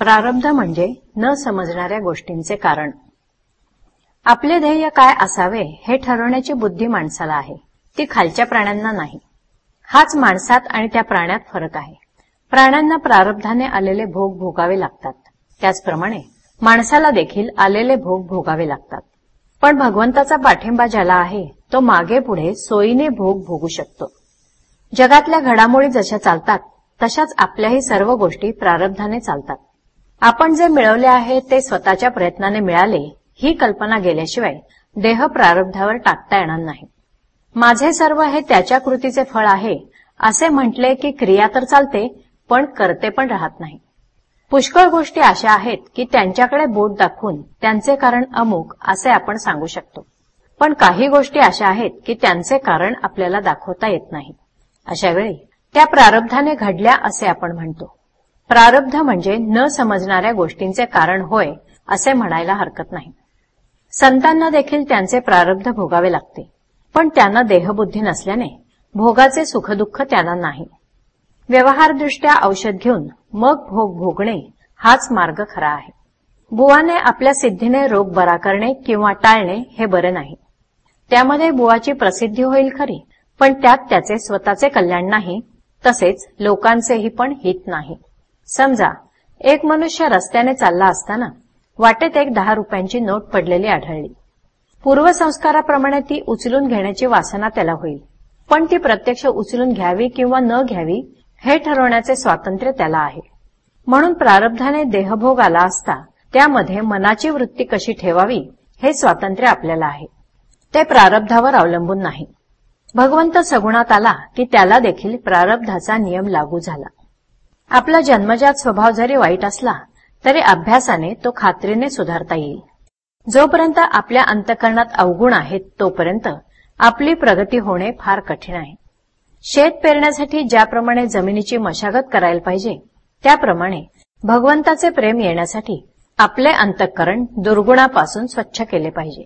प्रारब्ध म्हणजे न समजणाऱ्या गोष्टींचे कारण. आपले ध्येय काय असावे हे ठरवण्याची बुद्धी माणसाला आहे. ती खालच्या प्राण्यांना नाही. हाच माणसात आणि त्या प्राण्यात फरक आहे. प्राण्यांना प्रारब्धाने आलेले भोग भोगावे लागतात. त्याचप्रमाणे माणसाला देखील आलेले भोग भोगावे लागतात. पण भगवंताचा पाठिंबा ज्याला आहे तो मागे पुढे सोयीने भोग भोगू शकतो. जगातल्या घडामोडी जशा चालतात तशाच आपल्याही सर्व गोष्टी प्रारब्धाने चालतात. आपण जे मिळवले आहे ते स्वतःच्या प्रयत्नाने मिळाले ही कल्पना गेल्याशिवाय देह प्रारब्धावर टाकता येणार नाही. माझे सर्व हे त्याच्या कृतीचे फळ आहे असे म्हटले की क्रिया तर चालते पण करते पण राहत नाही. पुष्कळ गोष्टी अशा आहेत की त्यांच्याकडे बोट दाखवून त्यांचे कारण अमुक असे आपण सांगू शकतो. पण काही गोष्टी अशा आहेत की त्यांचे कारण आपल्याला दाखवता येत नाही. अशावेळी त्या प्रारब्धाने घडल्या असे आपण म्हणतो. प्रारब्ध म्हणजे न समजणाऱ्या गोष्टींचे कारण होय असे म्हणायला हरकत नाही. संतांना देखील त्यांचे प्रारब्ध भोगावे लागते पण त्यांना देहबुद्धी नसल्याने भोगाचे सुखदुःख त्यांना नाही. व्यवहारदृष्ट्या औषध घेऊन मग भोग भोगणे हाच मार्ग खरा आहे. बुवाने आपल्या सिद्धीने रोग बरा करणे किंवा टाळणे हे बरे नाही. त्यामध्ये बुवाची प्रसिद्धी होईल खरी पण त्यात त्याचे स्वतःचे कल्याण नाही तसेच लोकांचेही पण हित नाही. समजा एक मनुष्य रस्त्याने चालला असताना वाटेत एक दहा रुपयांची नोट पडलेली आढळली. पूर्वसंस्काराप्रमाणे ती उचलून घेण्याची वासना त्याला होईल. पण ती प्रत्यक्ष उचलून घ्यावी किंवा न घ्यावी हे ठरवण्याचे स्वातंत्र्य त्याला आहे. म्हणून प्रारब्धाने देहभोग आला असता त्यामध्ये मनाची वृत्ती कशी ठेवावी हे स्वातंत्र्य आपल्याला आहे. ते प्रारब्धावर अवलंबून नाही. भगवंत सगुणात आला की त्याला देखील प्रारब्धाचा नियम लागू झाला. आपला जन्मजात स्वभाव जरी वाईट असला तरी अभ्यासाने तो खात्रीने सुधारता येईल. जोपर्यंत आपल्या अंतकरणात अवगुण आहेत तोपर्यंत आपली प्रगती होणे फार कठीण आहे. शेत पेरण्यासाठी ज्याप्रमाणे जमिनीची मशागत करायला पाहिजे त्याप्रमाणे भगवंताचे प्रेम येण्यासाठी आपले अंतःकरण दुर्गुणापासून स्वच्छ केले पाहिजे.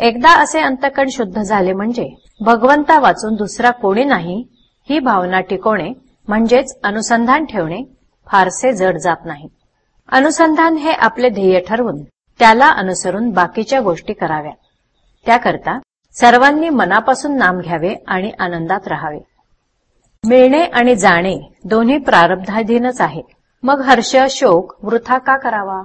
एकदा असे अंतकरण शुद्ध झाले म्हणजे भगवंता वाचून दुसरा कोणी नाही ही भावना टिकवणे म्हणजेच अनुसंधान ठेवणे फारसे जड जात नाही. अनुसंधान हे आपले ध्येय ठरवून त्याला अनुसरून बाकीच्या गोष्टी कराव्या. त्याकरता सर्वांनी मनापासून नाम घ्यावे आणि आनंदात राहावे. मिळणे आणि जाणे दोन्ही प्रारब्धाधीनच आहे. मग हर्ष शोक वृथा का करावा?